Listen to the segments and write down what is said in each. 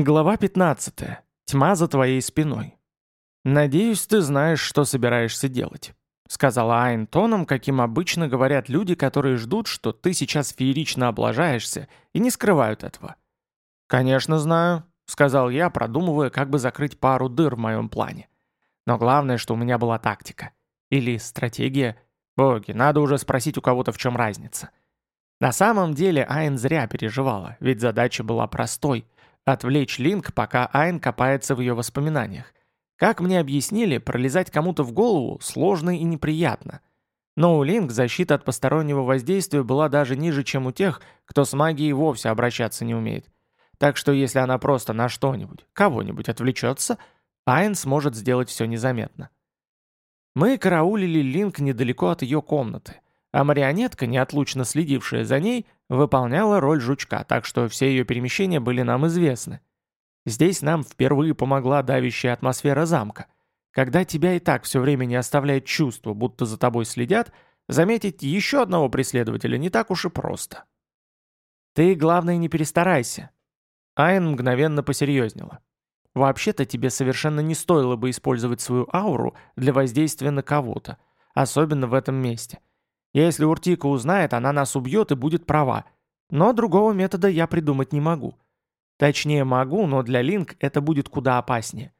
Глава 15. Тьма за твоей спиной. «Надеюсь, ты знаешь, что собираешься делать», — сказала Айн тоном, каким обычно говорят люди, которые ждут, что ты сейчас феерично облажаешься, и не скрывают этого. «Конечно знаю», — сказал я, продумывая, как бы закрыть пару дыр в моем плане. Но главное, что у меня была тактика. Или стратегия. Боги, надо уже спросить у кого-то, в чем разница. На самом деле Айн зря переживала, ведь задача была простой — Отвлечь Линк, пока Айн копается в ее воспоминаниях. Как мне объяснили, пролезать кому-то в голову сложно и неприятно. Но у Линк защита от постороннего воздействия была даже ниже, чем у тех, кто с магией вовсе обращаться не умеет. Так что если она просто на что-нибудь, кого-нибудь отвлечется, Айн сможет сделать все незаметно. Мы караулили Линк недалеко от ее комнаты, а марионетка, неотлучно следившая за ней, выполняла роль жучка, так что все ее перемещения были нам известны. Здесь нам впервые помогла давящая атмосфера замка. Когда тебя и так все время не оставляет чувство, будто за тобой следят, заметить еще одного преследователя не так уж и просто. Ты, главное, не перестарайся. Айн мгновенно посерьезнела. Вообще-то тебе совершенно не стоило бы использовать свою ауру для воздействия на кого-то, особенно в этом месте. Если Уртика узнает, она нас убьет и будет права. Но другого метода я придумать не могу. Точнее могу, но для Линк это будет куда опаснее.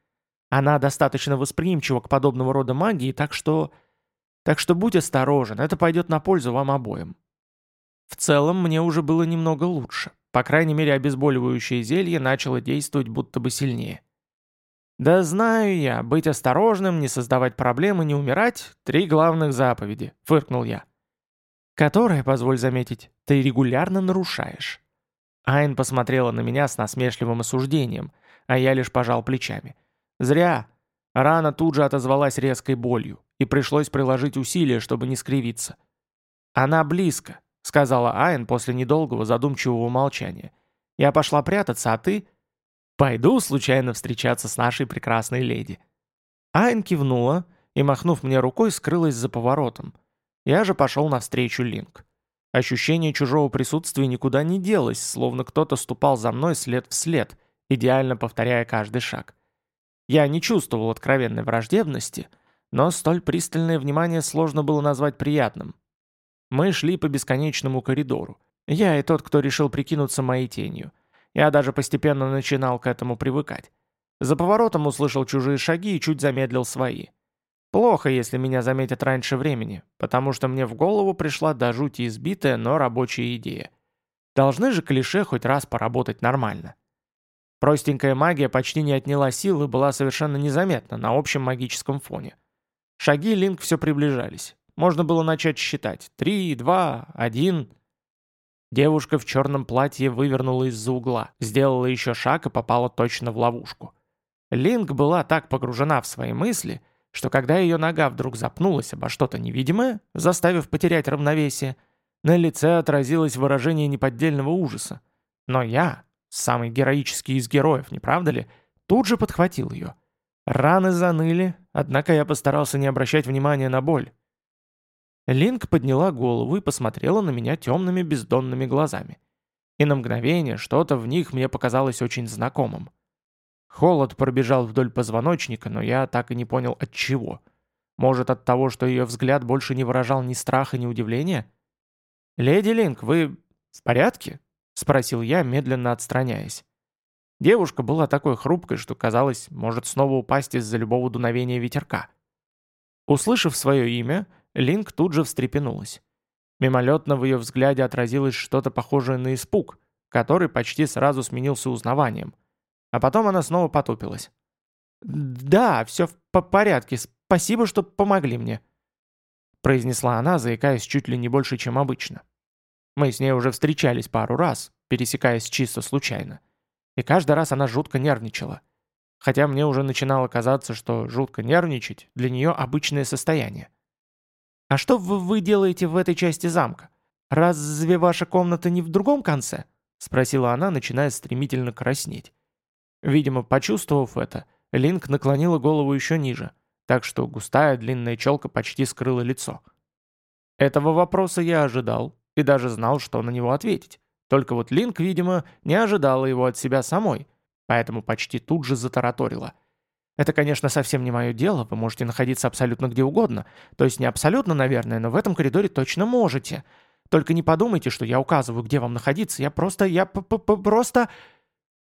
Она достаточно восприимчива к подобного рода магии, так что... Так что будь осторожен, это пойдет на пользу вам обоим. В целом, мне уже было немного лучше. По крайней мере, обезболивающее зелье начало действовать будто бы сильнее. «Да знаю я, быть осторожным, не создавать проблем и не умирать — три главных заповеди», — фыркнул я. Которое, позволь заметить, ты регулярно нарушаешь. Айн посмотрела на меня с насмешливым осуждением, а я лишь пожал плечами. Зря. Рана тут же отозвалась резкой болью, и пришлось приложить усилия, чтобы не скривиться. «Она близко», — сказала Айн после недолгого задумчивого молчания. «Я пошла прятаться, а ты...» «Пойду случайно встречаться с нашей прекрасной леди». Айн кивнула и, махнув мне рукой, скрылась за поворотом — я же пошел навстречу Линк. Ощущение чужого присутствия никуда не делось, словно кто-то ступал за мной след в след, идеально повторяя каждый шаг. Я не чувствовал откровенной враждебности, но столь пристальное внимание сложно было назвать приятным. Мы шли по бесконечному коридору. Я и тот, кто решил прикинуться моей тенью. Я даже постепенно начинал к этому привыкать. За поворотом услышал чужие шаги и чуть замедлил свои. Плохо, если меня заметят раньше времени, потому что мне в голову пришла до жути избитая, но рабочая идея. Должны же клише хоть раз поработать нормально. Простенькая магия почти не отняла сил и была совершенно незаметна на общем магическом фоне. Шаги Линк все приближались. Можно было начать считать. Три, два, один. Девушка в черном платье вывернула из-за угла, сделала еще шаг и попала точно в ловушку. Линк была так погружена в свои мысли, что когда ее нога вдруг запнулась обо что-то невидимое, заставив потерять равновесие, на лице отразилось выражение неподдельного ужаса. Но я, самый героический из героев, не правда ли, тут же подхватил ее. Раны заныли, однако я постарался не обращать внимания на боль. Линк подняла голову и посмотрела на меня темными бездонными глазами. И на мгновение что-то в них мне показалось очень знакомым. Холод пробежал вдоль позвоночника, но я так и не понял от чего. Может, от того, что ее взгляд больше не выражал ни страха, ни удивления? «Леди Линк, вы в порядке?» — спросил я, медленно отстраняясь. Девушка была такой хрупкой, что, казалось, может снова упасть из-за любого дуновения ветерка. Услышав свое имя, Линк тут же встрепенулась. Мимолетно в ее взгляде отразилось что-то похожее на испуг, который почти сразу сменился узнаванием — а потом она снова потупилась. «Да, все в порядке. Спасибо, что помогли мне», — произнесла она, заикаясь чуть ли не больше, чем обычно. Мы с ней уже встречались пару раз, пересекаясь чисто случайно. И каждый раз она жутко нервничала. Хотя мне уже начинало казаться, что жутко нервничать для нее обычное состояние. «А что вы, делаете в этой части замка? Разве ваша комната не в другом конце?» — спросила она, начиная стремительно краснеть. Видимо, почувствовав это, Линк наклонила голову еще ниже, так что густая длинная челка почти скрыла лицо. Этого вопроса я ожидал и даже знал, что на него ответить. Только вот Линк, видимо, не ожидала его от себя самой. поэтому почти тут же затараторила. Это, конечно, совсем не мое дело, вы можете находиться абсолютно где угодно. То есть не абсолютно, наверное, но в этом коридоре точно можете. Только не подумайте, что я указываю, где вам находиться, я просто... я п -п -п просто...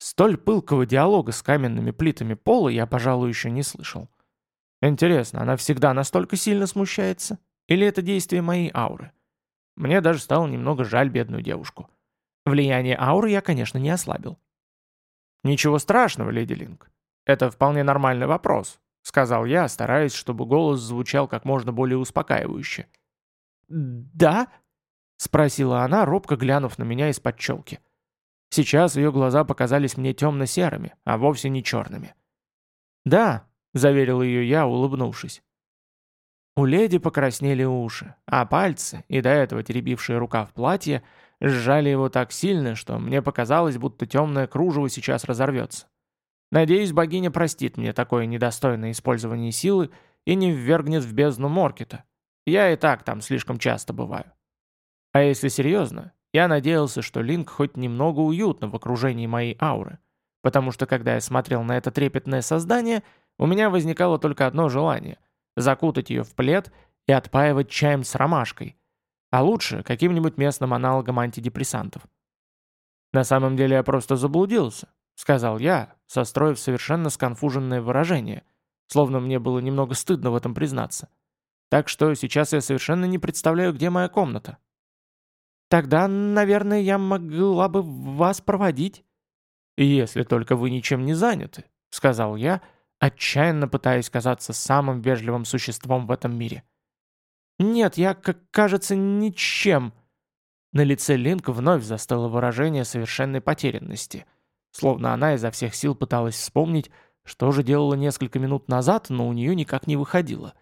Столь пылкого диалога с каменными плитами пола я, пожалуй, еще не слышал. Интересно, она всегда настолько сильно смущается? Или это действие моей ауры? Мне даже стало немного жаль бедную девушку. Влияние ауры я, конечно, не ослабил. «Ничего страшного, леди Линк. Это вполне нормальный вопрос», — сказал я, стараясь, чтобы голос звучал как можно более успокаивающе. «Да?» — спросила она, робко глянув на меня из-под челки. Сейчас ее глаза показались мне темно-серыми, а вовсе не черными. «Да», — заверил ее я, улыбнувшись. У леди покраснели уши, а пальцы, и до этого теребившие в платье, сжали его так сильно, что мне показалось, будто темное кружево сейчас разорвется. Надеюсь, богиня простит мне такое недостойное использование силы и не ввергнет в бездну Моркета. Я и так там слишком часто бываю. А если серьезно, я надеялся, что Линк хоть немного уютно в окружении моей ауры, потому что когда я смотрел на это трепетное создание, у меня возникало только одно желание — закутать ее в плед и отпаивать чаем с ромашкой, а лучше каким-нибудь местным аналогом антидепрессантов. «На самом деле я просто заблудился», — сказал я, состроив совершенно сконфуженное выражение, словно мне было немного стыдно в этом признаться. «Так что сейчас я совершенно не представляю, где моя комната». «Тогда, наверное, я могла бы вас проводить». «Если только вы ничем не заняты», — сказал я, — отчаянно пытаясь казаться самым вежливым существом в этом мире. «Нет, я, как кажется, ничем». На лице Линк вновь застыло выражение совершенной потерянности, словно она изо всех сил пыталась вспомнить, что же делала несколько минут назад, но у нее никак не выходило.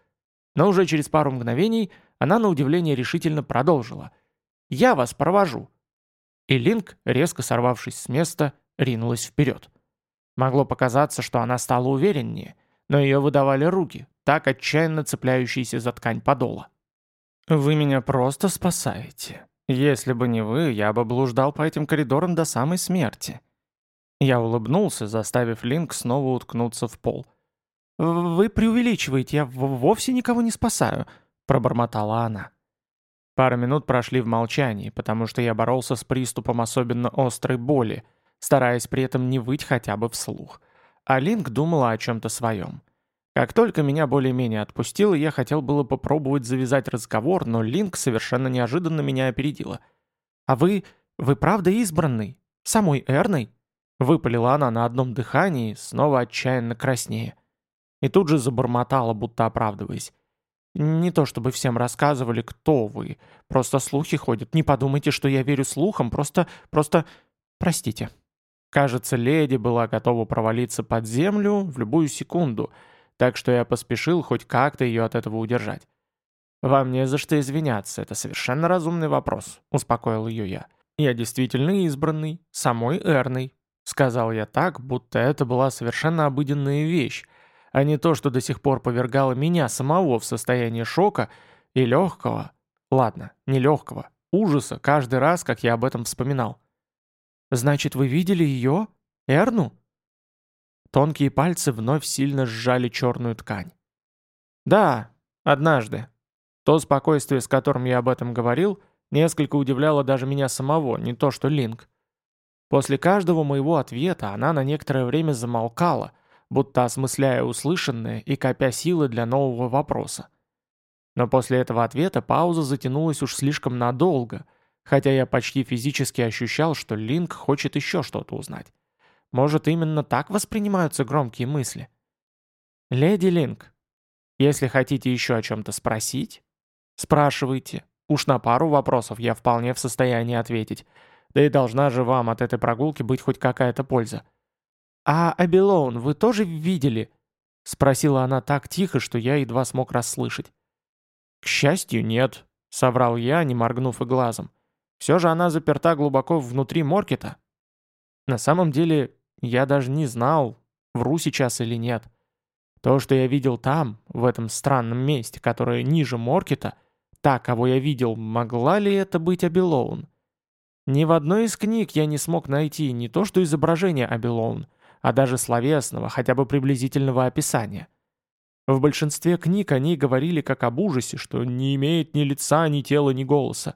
Но уже через пару мгновений она на удивление решительно продолжила. «Я вас провожу». И Линк, резко сорвавшись с места, ринулась вперед. Могло показаться, что она стала увереннее, но ее выдавали руки, так отчаянно цепляющиеся за ткань подола. «Вы меня просто спасаете. Если бы не вы, я бы блуждал по этим коридорам до самой смерти». Я улыбнулся, заставив Линк снова уткнуться в пол. «Вы преувеличиваете, я вовсе никого не спасаю», — пробормотала она. Пару минут прошли в молчании, потому что я боролся с приступом особенно острой боли — стараясь при этом не выть хотя бы вслух. А Линк думала о чем-то своем. Как только меня более-менее отпустило, я хотел было попробовать завязать разговор, но Линк совершенно неожиданно меня опередила. «А вы... вы правда избранный? Самой Эрной?» Выпалила она на одном дыхании, снова отчаянно краснее. И тут же забормотала, будто оправдываясь. «Не то чтобы всем рассказывали, кто вы. Просто слухи ходят. Не подумайте, что я верю слухам. Просто... просто... Простите». Кажется, леди была готова провалиться под землю в любую секунду, так что я поспешил хоть как-то ее от этого удержать. «Вам не за что извиняться, это совершенно разумный вопрос», — успокоил ее я. «Я действительно избранный, самой Эрной», — сказал я так, будто это была совершенно обыденная вещь, а не то, что до сих пор повергало меня самого в состояние шока и легкого, ладно, не легкого, ужаса каждый раз, как я об этом вспоминал. «Значит, вы видели ее? Эрну?» Тонкие пальцы вновь сильно сжали черную ткань. «Да, однажды. То спокойствие, с которым я об этом говорил, несколько удивляло даже меня самого, не то что Линк. После каждого моего ответа она на некоторое время замолкала, будто осмысляя услышанное и копя силы для нового вопроса. Но после этого ответа пауза затянулась уж слишком надолго — хотя я почти физически ощущал, что Линк хочет еще что-то узнать. Может, именно так воспринимаются громкие мысли? «Леди Линк, если хотите еще о чем-то спросить, спрашивайте. Уж на пару вопросов я вполне в состоянии ответить. Да и должна же вам от этой прогулки быть хоть какая-то польза». «А Абилоун вы тоже видели?» — спросила она так тихо, что я едва смог расслышать. «К счастью, нет», — соврал я, не моргнув и глазом. Все же она заперта глубоко внутри Моркета. На самом деле, я даже не знал, вру сейчас или нет. То, что я видел там, в этом странном месте, которое ниже Моркета, та, кого я видел, могла ли это быть Абилоун? Ни в одной из книг я не смог найти не то что изображение Абилоун, а даже словесного, хотя бы приблизительного описания. В большинстве книг они говорили как об ужасе, что не имеет ни лица, ни тела, ни голоса.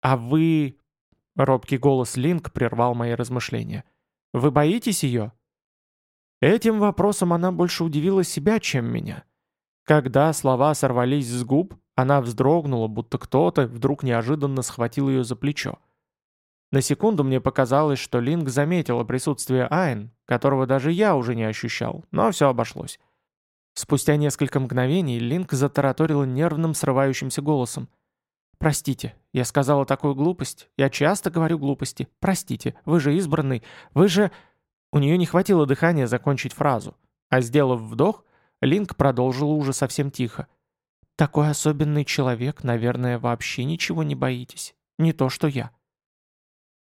«А вы...» — робкий голос Линк прервал мои размышления. «Вы боитесь ее?» Этим вопросом она больше удивила себя, чем меня. Когда слова сорвались с губ, она вздрогнула, будто кто-то вдруг неожиданно схватил ее за плечо. На секунду мне показалось, что Линк заметила присутствие Айн, которого даже я уже не ощущал, но все обошлось. Спустя несколько мгновений Линк затараторила нервным срывающимся голосом. «Простите, я сказала такую глупость. Я часто говорю глупости. Простите, вы же избранный. Вы же...» У нее не хватило дыхания закончить фразу. А сделав вдох, Линк продолжила уже совсем тихо. «Такой особенный человек, наверное, вообще ничего не боитесь. Не то, что я».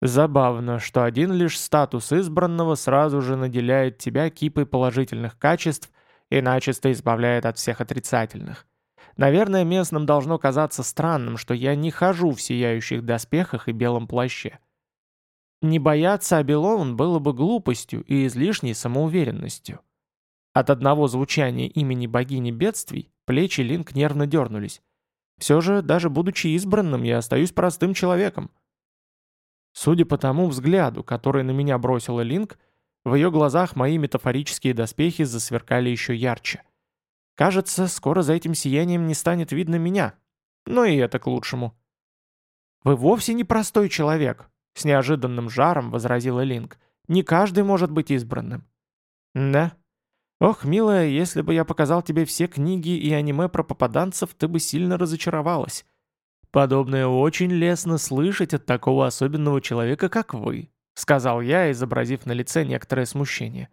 Забавно, что один лишь статус избранного сразу же наделяет тебя кипой положительных качеств и начисто избавляет от всех отрицательных. Наверное, местным должно казаться странным, что я не хожу в сияющих доспехах и белом плаще. Не бояться Абилоун было бы глупостью и излишней самоуверенностью. От одного звучания имени богини бедствий плечи Линк нервно дернулись. Все же, даже будучи избранным, я остаюсь простым человеком. Судя по тому взгляду, который на меня бросила Линк, в ее глазах мои метафорические доспехи засверкали еще ярче. Кажется, скоро за этим сиянием не станет видно меня. Но и это к лучшему. «Вы вовсе не простой человек», — с неожиданным жаром возразила Линк. «Не каждый может быть избранным». «Да? Ох, милая, если бы я показал тебе все книги и аниме про попаданцев, ты бы сильно разочаровалась. «Подобное очень лестно слышать от такого особенного человека, как вы», сказал я, изобразив на лице некоторое смущение.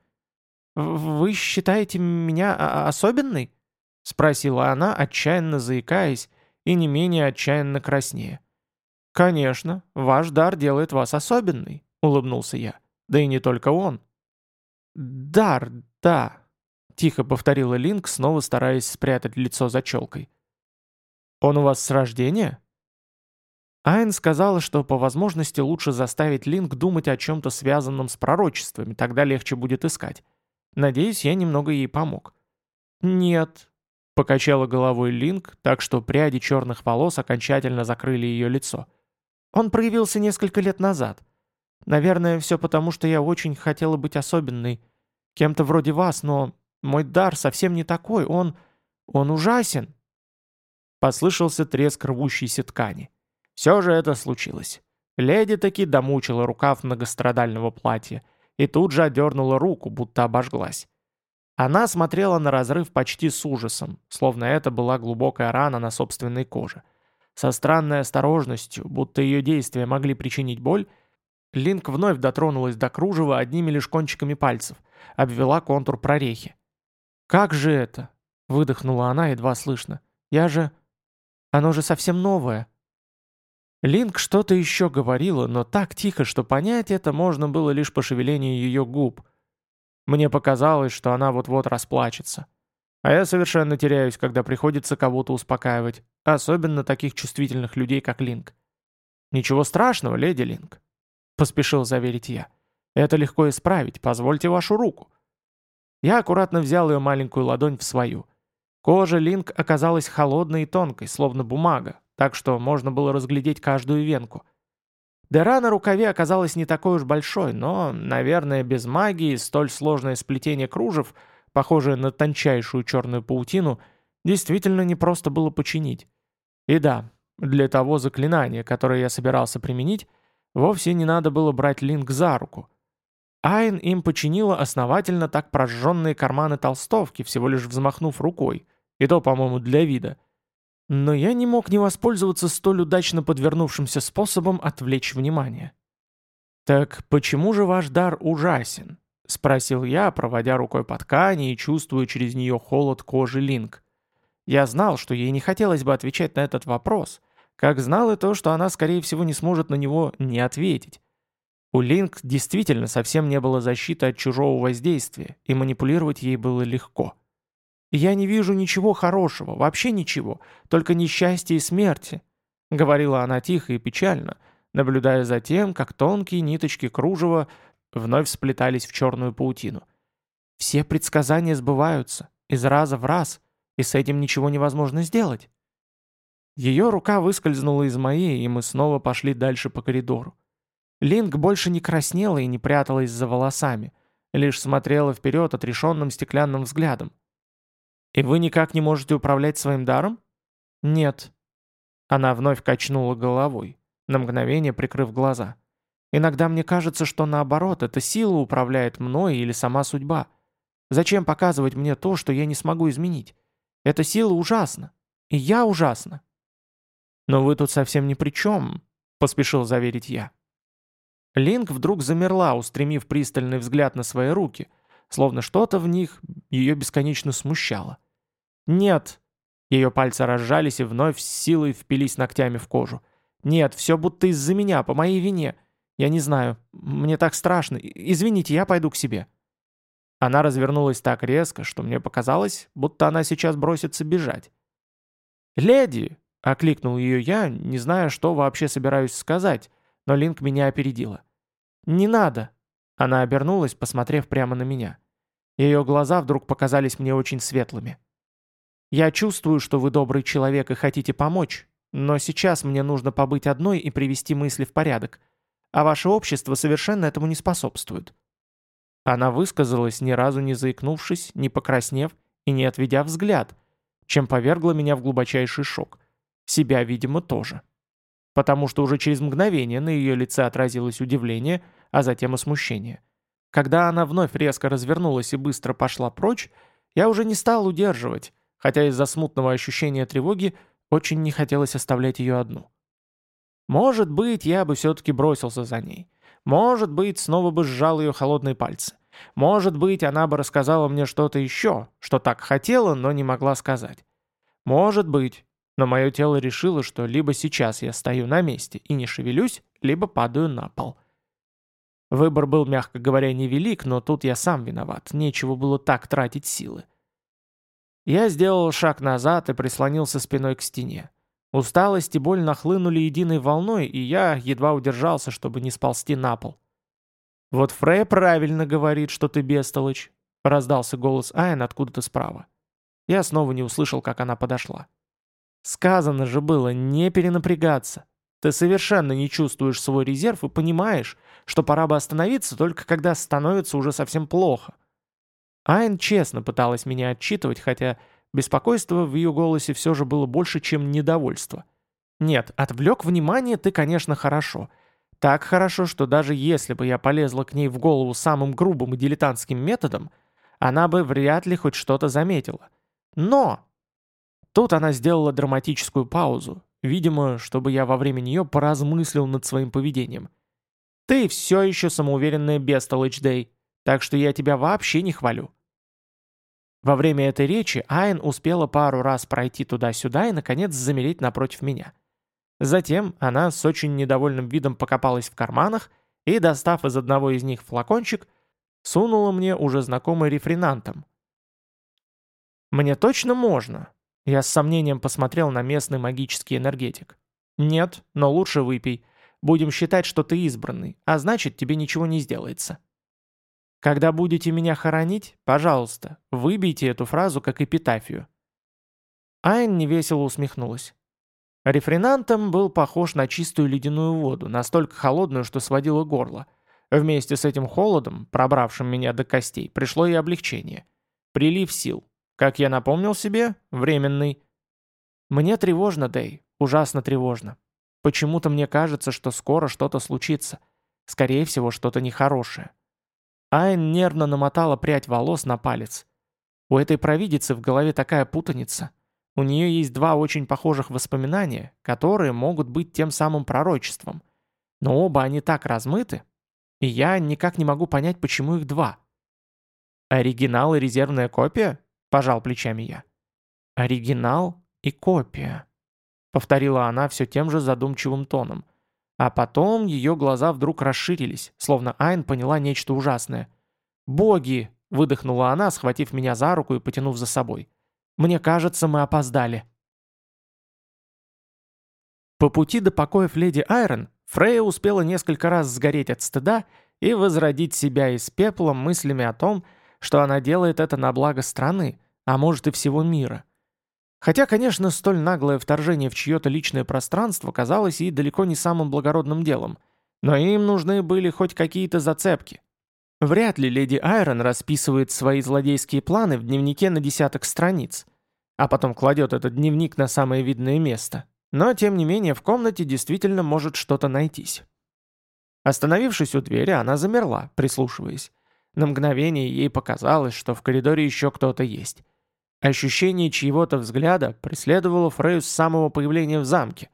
«Вы считаете меня особенной?» спросила она, отчаянно заикаясь и не менее отчаянно краснея. «Конечно, ваш дар делает вас особенной», — улыбнулся я. «Да и не только он». «Дар, да», — тихо повторила Линк, снова стараясь спрятать лицо за челкой. «Он у вас с рождения?» Айн сказала, что по возможности лучше заставить Линк думать о чем-то связанном с пророчествами, тогда легче будет искать. Надеюсь, я немного ей помог. «Нет», — покачала головой Линк, так что пряди черных волос окончательно закрыли ее лицо. «Он проявился несколько лет назад. Наверное, все потому, что я очень хотела быть особенной. Кем-то вроде вас, но мой дар совсем не такой, он... он ужасен». Послышался треск рвущейся ткани. Все же это случилось. Леди таки домучила рукав многострадального платья и тут же одернула руку, будто обожглась. Она смотрела на разрыв почти с ужасом, словно это была глубокая рана на собственной коже. Со странной осторожностью, будто ее действия могли причинить боль, Линк вновь дотронулась до кружева одними лишь кончиками пальцев, обвела контур прорехи. «Как же это?» — выдохнула она едва слышно. «Я же... Оно же совсем новое». Линк что-то еще говорила, но так тихо, что понять это можно было лишь по шевелению ее губ. Мне показалось, что она вот-вот расплачется. А я совершенно теряюсь, когда приходится кого-то успокаивать, особенно таких чувствительных людей, как Линк. «Ничего страшного, леди Линк», — поспешил заверить я. «Это легко исправить, позвольте вашу руку». Я аккуратно взял ее маленькую ладонь в свою. Кожа Линк оказалась холодной и тонкой, словно бумага, так что можно было разглядеть каждую венку. Дыра на рукаве оказалась не такой уж большой, но, наверное, без магии столь сложное сплетение кружев, похожее на тончайшую черную паутину, действительно непросто было починить. И да, для того заклинания, которое я собирался применить, вовсе не надо было брать Линк за руку. Айн им починила основательно так прожженные карманы толстовки, всего лишь взмахнув рукой, и то, по-моему, для вида — но я не мог не воспользоваться столь удачно подвернувшимся способом отвлечь внимание. «Так почему же ваш дар ужасен?» — спросил я, проводя рукой по ткани и чувствуя через нее холод кожи Линк. Я знал, что ей не хотелось бы отвечать на этот вопрос, как знал и то, что она, скорее всего, не сможет на него не ответить. У Линк действительно совсем не было защиты от чужого воздействия, и манипулировать ей было легко. «Я не вижу ничего хорошего, вообще ничего, только несчастье и смерти», — говорила она тихо и печально, наблюдая за тем, как тонкие ниточки кружева вновь сплетались в черную паутину. «Все предсказания сбываются, из раза в раз, и с этим ничего невозможно сделать». Ее рука выскользнула из моей, и мы снова пошли дальше по коридору. Линк больше не краснела и не пряталась за волосами, лишь смотрела вперед отрешенным стеклянным взглядом. «И вы никак не можете управлять своим даром?» «Нет». Она вновь качнула головой, на мгновение прикрыв глаза. «Иногда мне кажется, что наоборот, эта сила управляет мной или сама судьба. Зачем показывать мне то, что я не смогу изменить? Эта сила ужасна. И я ужасна». «Но вы тут совсем ни при чем», — поспешил заверить я. Линк вдруг замерла, устремив пристальный взгляд на свои руки, словно что-то в них ее бесконечно смущало. «Нет!» Ее пальцы разжались и вновь с силой впились ногтями в кожу. «Нет, все будто из-за меня, по моей вине. Я не знаю, мне так страшно. Извините, я пойду к себе». Она развернулась так резко, что мне показалось, будто она сейчас бросится бежать. «Леди!» — окликнул ее я, не зная, что вообще собираюсь сказать, но Линк меня опередила. «Не надо!» Она обернулась, посмотрев прямо на меня. Ее глаза вдруг показались мне очень светлыми. «Я чувствую, что вы добрый человек и хотите помочь, но сейчас мне нужно побыть одной и привести мысли в порядок, а ваше общество совершенно этому не способствует». Она высказалась, ни разу не заикнувшись, не покраснев и не отведя взгляд, чем повергла меня в глубочайший шок. Себя, видимо, тоже потому что уже через мгновение на ее лице отразилось удивление, а затем и смущение. Когда она вновь резко развернулась и быстро пошла прочь, я уже не стал удерживать, хотя из-за смутного ощущения тревоги очень не хотелось оставлять ее одну. Может быть, я бы все-таки бросился за ней. Может быть, снова бы сжал ее холодные пальцы. Может быть, она бы рассказала мне что-то еще, что так хотела, но не могла сказать. Может быть, но мое тело решило, что либо сейчас я стою на месте и не шевелюсь, либо падаю на пол. Выбор был, мягко говоря, невелик, но тут я сам виноват, нечего было так тратить силы. Я сделал шаг назад и прислонился спиной к стене. Усталость и боль нахлынули единой волной, и я едва удержался, чтобы не сползти на пол. «Вот Фрей правильно говорит, что ты бестолочь», — раздался голос Айн откуда-то справа. Я снова не услышал, как она подошла. Сказано же было не перенапрягаться. Ты совершенно не чувствуешь свой резерв и понимаешь, что пора бы остановиться только когда становится уже совсем плохо. Айн честно пыталась меня отчитывать, хотя беспокойство в ее голосе все же было больше, чем недовольство. Нет, отвлек внимание ты, конечно, хорошо. Так хорошо, что даже если бы я полезла к ней в голову самым грубым и дилетантским методом, она бы вряд ли хоть что-то заметила. Но Тут она сделала драматическую паузу, видимо, чтобы я во время нее поразмыслил над своим поведением. «Ты все еще самоуверенная бестолочь, Дэй, так что я тебя вообще не хвалю». Во время этой речи Айн успела пару раз пройти туда-сюда и, наконец, замереть напротив меня. Затем она с очень недовольным видом покопалась в карманах и, достав из одного из них флакончик, сунула мне уже знакомый рефренантом. «Мне точно можно?» Я с сомнением посмотрел на местный магический энергетик. «Нет, но лучше выпей. Будем считать, что ты избранный, а значит, тебе ничего не сделается». «Когда будете меня хоронить, пожалуйста, выбейте эту фразу как эпитафию». Айн невесело усмехнулась. Рефренантом был похож на чистую ледяную воду, настолько холодную, что сводило горло. Вместе с этим холодом, пробравшим меня до костей, пришло и облегчение. Прилив сил. Как я напомнил себе, временный. Мне тревожно, Дэй, ужасно тревожно. Почему-то мне кажется, что скоро что-то случится. Скорее всего, что-то нехорошее. Айн нервно намотала прядь волос на палец. У этой провидицы в голове такая путаница. У нее есть два очень похожих воспоминания, которые могут быть тем самым пророчеством. Но оба они так размыты, и я никак не могу понять, почему их два. Оригинал и резервная копия? — пожал плечами я. «Оригинал и копия», — повторила она все тем же задумчивым тоном. А потом ее глаза вдруг расширились, словно Айн поняла нечто ужасное. «Боги!» — выдохнула она, схватив меня за руку и потянув за собой. «Мне кажется, мы опоздали». По пути до покоев леди Айрон Фрея успела несколько раз сгореть от стыда и возродить себя из пепла мыслями о том, что она делает это на благо страны, а может и всего мира. Хотя, конечно, столь наглое вторжение в чье-то личное пространство казалось и далеко не самым благородным делом, но им нужны были хоть какие-то зацепки. Вряд ли леди Айрон расписывает свои злодейские планы в дневнике на десяток страниц, а потом кладет этот дневник на самое видное место. Но, тем не менее, в комнате действительно может что-то найтись. Остановившись у двери, она замерла, прислушиваясь. На мгновение ей показалось, что в коридоре еще кто-то есть. Ощущение чьего-то взгляда преследовало Фрею с самого появления в замке.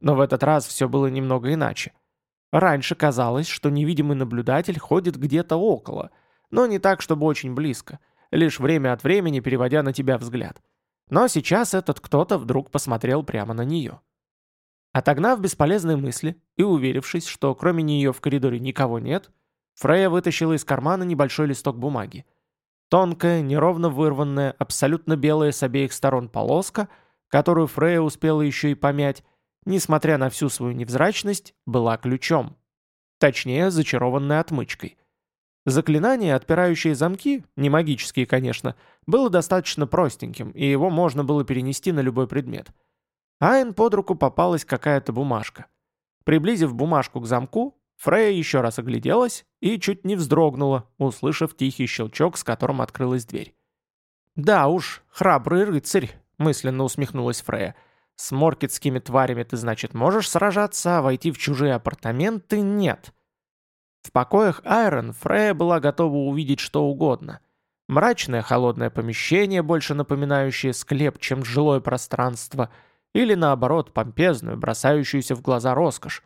Но в этот раз все было немного иначе. Раньше казалось, что невидимый наблюдатель ходит где-то около, но не так, чтобы очень близко, лишь время от времени переводя на тебя взгляд. Но сейчас этот кто-то вдруг посмотрел прямо на нее. Отогнав бесполезные мысли и уверившись, что кроме нее в коридоре никого нет, Фрея вытащила из кармана небольшой листок бумаги. Тонкая, неровно вырванная, абсолютно белая с обеих сторон полоска, которую Фрея успела еще и помять, несмотря на всю свою невзрачность, была ключом. Точнее, зачарованной отмычкой. Заклинание, отпирающее замки, не магические, конечно, было достаточно простеньким, и его можно было перенести на любой предмет. Айн под руку попалась какая-то бумажка. Приблизив бумажку к замку, Фрея еще раз огляделась и чуть не вздрогнула, услышав тихий щелчок, с которым открылась дверь. «Да уж, храбрый рыцарь», — мысленно усмехнулась Фрея, — с моркетскими тварями ты, значит, можешь сражаться, а войти в чужие апартаменты нет. В покоях Айрон Фрея была готова увидеть что угодно. Мрачное холодное помещение, больше напоминающее склеп, чем жилое пространство, или наоборот, помпезную, бросающуюся в глаза роскошь.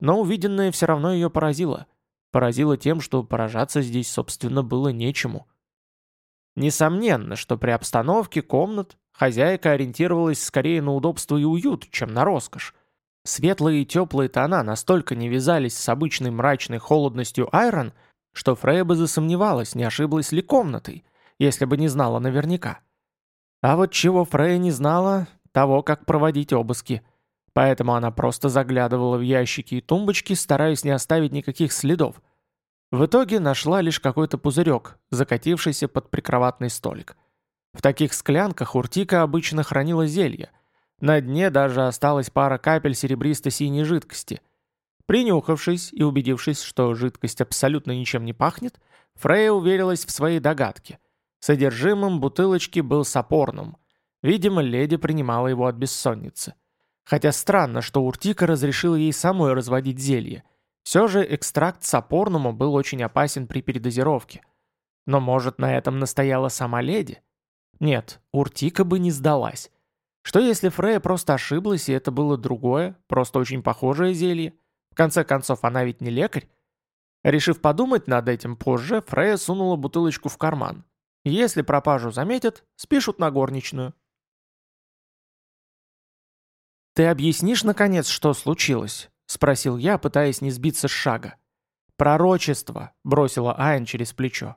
Но увиденное все равно ее поразило. Поразило тем, что поражаться здесь, собственно, было нечему. Несомненно, что при обстановке комнат хозяйка ориентировалась скорее на удобство и уют, чем на роскошь. Светлые и теплые тона настолько не вязались с обычной мрачной холодностью Айрон, что Фрея бы засомневалась, не ошиблась ли комнатой, если бы не знала наверняка. А вот чего Фрея не знала, того, как проводить обыски. Поэтому она просто заглядывала в ящики и тумбочки, стараясь не оставить никаких следов – в итоге нашла лишь какой-то пузырек, закатившийся под прикроватный столик. В таких склянках уртика обычно хранила зелье. На дне даже осталась пара капель серебристо-синей жидкости. Принюхавшись и убедившись, что жидкость абсолютно ничем не пахнет, Фрея уверилась в своей догадке. Содержимым бутылочки был сапорным. Видимо, леди принимала его от бессонницы. Хотя странно, что Уртика разрешила ей самой разводить зелье – все же экстракт сапорнума был очень опасен при передозировке. Но может на этом настояла сама леди? Нет, Уртика бы не сдалась. Что если Фрея просто ошиблась, и это было другое, просто очень похожее зелье? В конце концов, она ведь не лекарь. Решив подумать над этим позже, Фрея сунула бутылочку в карман. Если пропажу заметят, спишут на горничную. «Ты объяснишь, наконец, что случилось?» — спросил я, пытаясь не сбиться с шага. «Пророчество», — бросила Айн через плечо.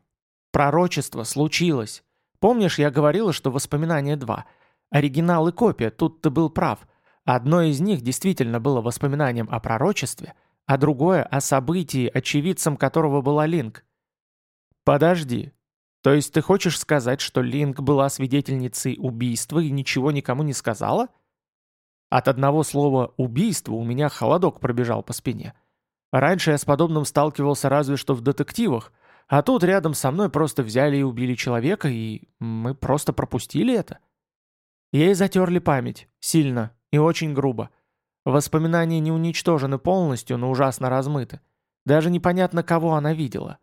«Пророчество случилось. Помнишь, я говорила, что воспоминания два. Оригинал и копия, тут ты был прав. Одно из них действительно было воспоминанием о пророчестве, а другое — о событии, очевидцем которого была Линк». «Подожди. То есть ты хочешь сказать, что Линк была свидетельницей убийства и ничего никому не сказала?» От одного слова «убийство» у меня холодок пробежал по спине. Раньше я с подобным сталкивался разве что в детективах, а тут рядом со мной просто взяли и убили человека, и мы просто пропустили это. Ей затерли память, сильно и очень грубо. Воспоминания не уничтожены полностью, но ужасно размыты. Даже непонятно, кого она видела.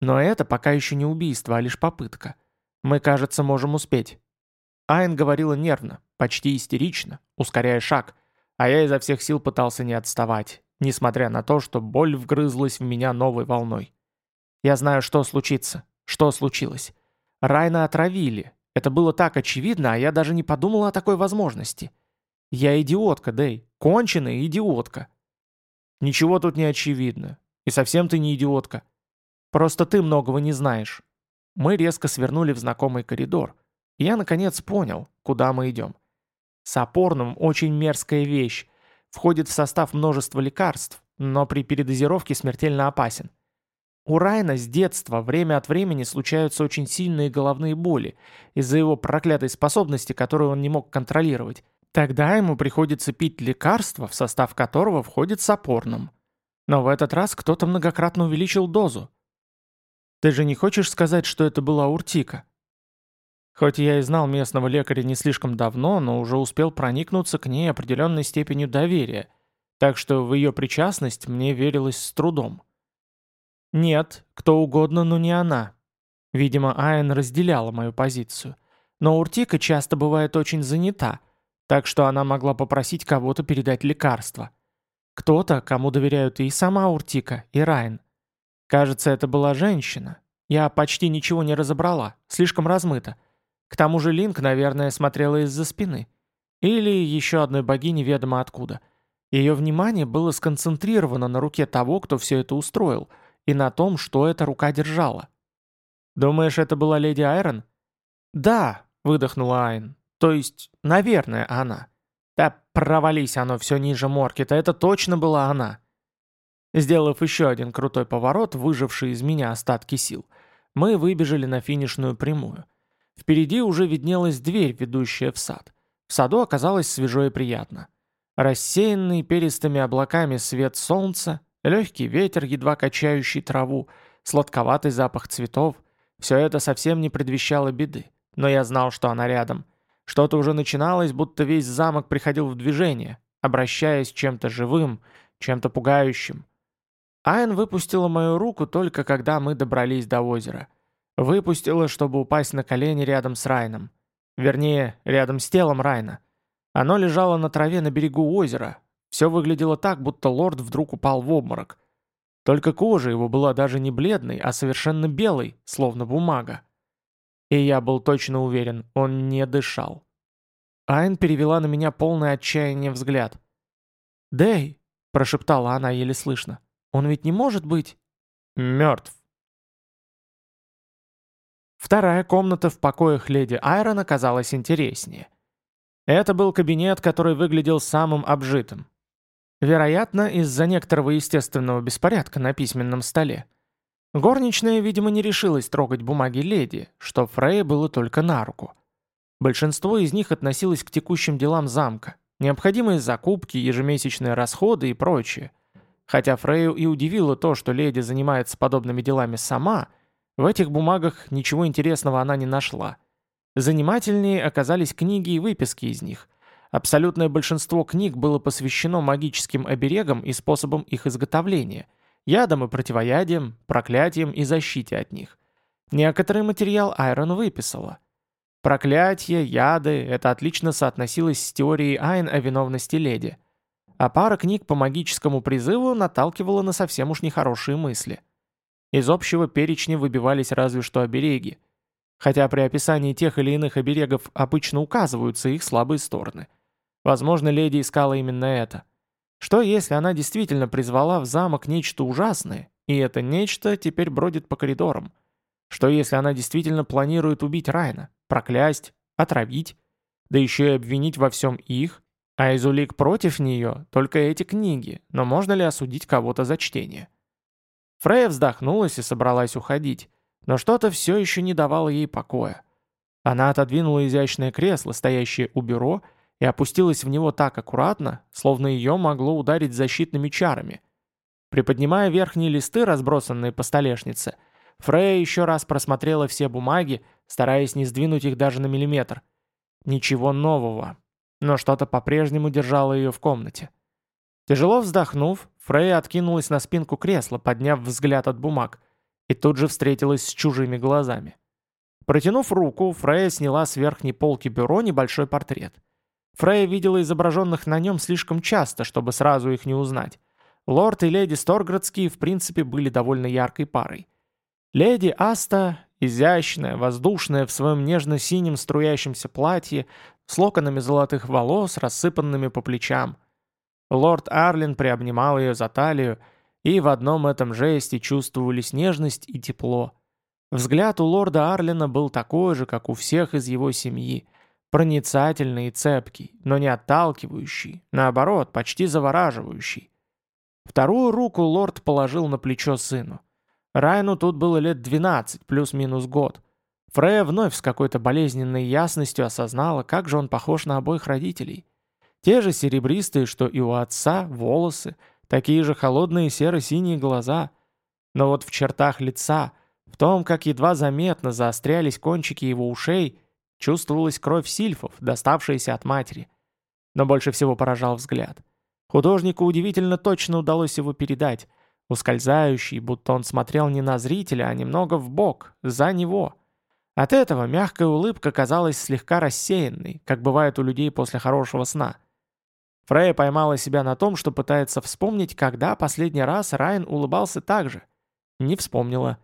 Но это пока еще не убийство, а лишь попытка. Мы, кажется, можем успеть. Айн говорила нервно, почти истерично, ускоряя шаг, а я изо всех сил пытался не отставать, несмотря на то, что боль вгрызлась в меня новой волной. Я знаю, что случится, что случилось. Райна отравили. Это было так очевидно, а я даже не подумала о такой возможности. Я идиотка, Дэй, конченая идиотка. Ничего тут не очевидно. И совсем ты не идиотка. Просто ты многого не знаешь. Мы резко свернули в знакомый коридор, я наконец понял, куда мы идем. Сапорнум очень мерзкая вещь. Входит в состав множества лекарств, но при передозировке смертельно опасен. У Райна с детства время от времени случаются очень сильные головные боли из-за его проклятой способности, которую он не мог контролировать. Тогда ему приходится пить лекарство, в состав которого входит сапорном. Но в этот раз кто-то многократно увеличил дозу. Ты же не хочешь сказать, что это была уртика? Хоть я и знал местного лекаря не слишком давно, но уже успел проникнуться к ней определенной степенью доверия, так что в ее причастность мне верилось с трудом. Нет, кто угодно, но не она. Видимо, Айн разделяла мою позицию. Но Уртика часто бывает очень занята, так что она могла попросить кого-то передать лекарство. Кто-то, кому доверяют и сама Уртика, и Райн. Кажется, это была женщина. Я почти ничего не разобрала, слишком размыто. К тому же Линк, наверное, смотрела из-за спины. Или еще одной богини ведомо откуда. Ее внимание было сконцентрировано на руке того, кто все это устроил, и на том, что эта рука держала. «Думаешь, это была леди Айрон?» «Да», — выдохнула Айн. «То есть, наверное, она». «Да провались оно все ниже Моркета, это точно была она». Сделав еще один крутой поворот, выживший из меня остатки сил, мы выбежали на финишную прямую. Впереди уже виднелась дверь, ведущая в сад. В саду оказалось свежо и приятно. Рассеянный перистыми облаками свет солнца, легкий ветер, едва качающий траву, сладковатый запах цветов — все это совсем не предвещало беды. Но я знал, что она рядом. Что-то уже начиналось, будто весь замок приходил в движение, обращаясь чем-то живым, чем-то пугающим. Айн выпустила мою руку только когда мы добрались до озера. Выпустила, чтобы упасть на колени рядом с Райном. Вернее, рядом с телом Райна. Оно лежало на траве на берегу озера. Все выглядело так, будто лорд вдруг упал в обморок. Только кожа его была даже не бледной, а совершенно белой, словно бумага. И я был точно уверен, он не дышал. Айн перевела на меня полное отчаяние взгляд. «Дэй!» – прошептала она еле слышно. Он ведь не может быть... мертв. Вторая комната в покоях леди Айрон оказалась интереснее. Это был кабинет, который выглядел самым обжитым. Вероятно, из-за некоторого естественного беспорядка на письменном столе. Горничная, видимо, не решилась трогать бумаги леди, что Фрей было только на руку. Большинство из них относилось к текущим делам замка, необходимые закупки, ежемесячные расходы и прочее – Хотя Фрею и удивило то, что леди занимается подобными делами сама, в этих бумагах ничего интересного она не нашла. Занимательнее оказались книги и выписки из них. Абсолютное большинство книг было посвящено магическим оберегам и способам их изготовления, ядам и противоядиям, проклятиям и защите от них. Некоторый материал Айрон выписала. Проклятия, яды – это отлично соотносилось с теорией Айн о виновности леди – а пара книг по магическому призыву наталкивала на совсем уж нехорошие мысли. Из общего перечня выбивались разве что обереги, хотя при описании тех или иных оберегов обычно указываются их слабые стороны. Возможно, леди искала именно это. Что если она действительно призвала в замок нечто ужасное, и это нечто теперь бродит по коридорам? Что если она действительно планирует убить Райна, проклясть, отравить, да еще и обвинить во всем их, а из улик против нее только эти книги, но можно ли осудить кого-то за чтение? Фрея вздохнулась и собралась уходить, но что-то все еще не давало ей покоя. Она отодвинула изящное кресло, стоящее у бюро, и опустилась в него так аккуратно, словно ее могло ударить защитными чарами. Приподнимая верхние листы, разбросанные по столешнице, Фрея еще раз просмотрела все бумаги, стараясь не сдвинуть их даже на миллиметр. Ничего нового, но что-то по-прежнему держало ее в комнате. Тяжело вздохнув, Фрейя откинулась на спинку кресла, подняв взгляд от бумаг, и тут же встретилась с чужими глазами. Протянув руку, Фрейя сняла с верхней полки бюро небольшой портрет. Фрейя видела изображенных на нем слишком часто, чтобы сразу их не узнать. Лорд и леди Сторградские в принципе были довольно яркой парой. Леди Аста, изящная, воздушная в своем нежно-синем струящемся платье, с локонами золотых волос, рассыпанными по плечам. Лорд Арлин приобнимал ее за талию, и в одном этом жесте чувствовались нежность и тепло. Взгляд у лорда Арлина был такой же, как у всех из его семьи, проницательный и цепкий, но не отталкивающий, наоборот, почти завораживающий. Вторую руку лорд положил на плечо сыну. Райну тут было лет 12, плюс-минус год. Фрея вновь с какой-то болезненной ясностью осознала, как же он похож на обоих родителей. Те же серебристые, что и у отца, волосы, такие же холодные серо-синие глаза. Но вот в чертах лица, в том, как едва заметно заострялись кончики его ушей, чувствовалась кровь сильфов, доставшаяся от матери. Но больше всего поражал взгляд. Художнику удивительно точно удалось его передать, ускользающий, будто он смотрел не на зрителя, а немного в бок, за него. От этого мягкая улыбка казалась слегка рассеянной, как бывает у людей после хорошего сна. Фрейя поймала себя на том, что пытается вспомнить, когда последний раз Райан улыбался так же. Не вспомнила.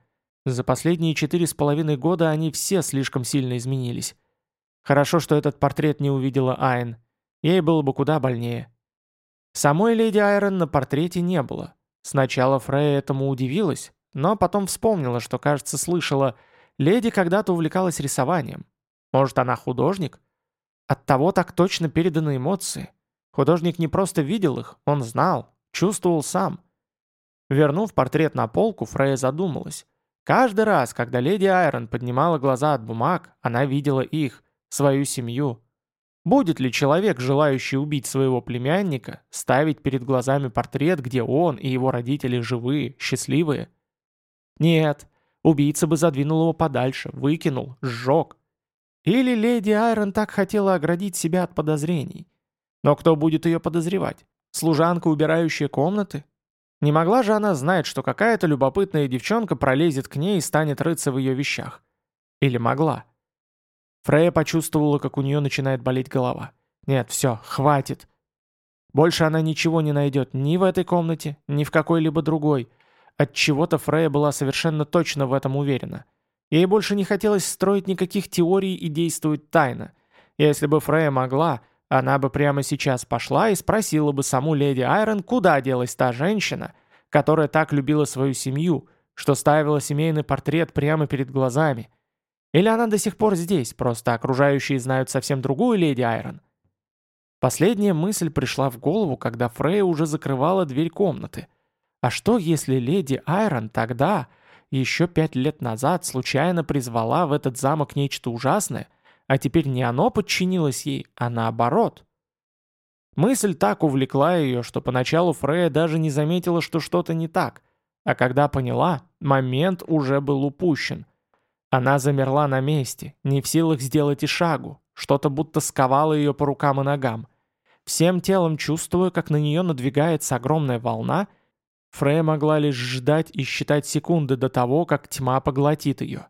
За последние четыре с половиной года они все слишком сильно изменились. Хорошо, что этот портрет не увидела Айн. Ей было бы куда больнее. Самой леди Айрон на портрете не было. Сначала Фрейя этому удивилась, но потом вспомнила, что, кажется, слышала, леди когда-то увлекалась рисованием. Может, она художник? Оттого так точно переданы эмоции. Художник не просто видел их, он знал, чувствовал сам. Вернув портрет на полку, Фрейя задумалась. Каждый раз, когда леди Айрон поднимала глаза от бумаг, она видела их, свою семью. Будет ли человек, желающий убить своего племянника, ставить перед глазами портрет, где он и его родители живые, счастливые? Нет, убийца бы задвинул его подальше, выкинул, сжег. Или леди Айрон так хотела оградить себя от подозрений. Но кто будет ее подозревать? Служанка, убирающая комнаты? Не могла же она знать, что какая-то любопытная девчонка пролезет к ней и станет рыться в ее вещах? Или могла? Фрея почувствовала, как у нее начинает болеть голова. Нет, все, хватит. Больше она ничего не найдет ни в этой комнате, ни в какой-либо другой. От чего-то Фрея была совершенно точно в этом уверена. Ей больше не хотелось строить никаких теорий и действовать тайно. Если бы Фрея могла, она бы прямо сейчас пошла и спросила бы саму леди Айрон, куда делась та женщина, которая так любила свою семью, что ставила семейный портрет прямо перед глазами – или она до сих пор здесь, просто окружающие знают совсем другую леди Айрон? Последняя мысль пришла в голову, когда Фрейя уже закрывала дверь комнаты. А что, если леди Айрон тогда, еще пять лет назад, случайно призвала в этот замок нечто ужасное, а теперь не оно подчинилось ей, а наоборот? Мысль так увлекла ее, что поначалу Фрейя даже не заметила, что что-то не так, а когда поняла, момент уже был упущен. Она замерла на месте, не в силах сделать и шагу, что-то будто сковало ее по рукам и ногам. Всем телом чувствуя, как на нее надвигается огромная волна, Фрея могла лишь ждать и считать секунды до того, как тьма поглотит ее.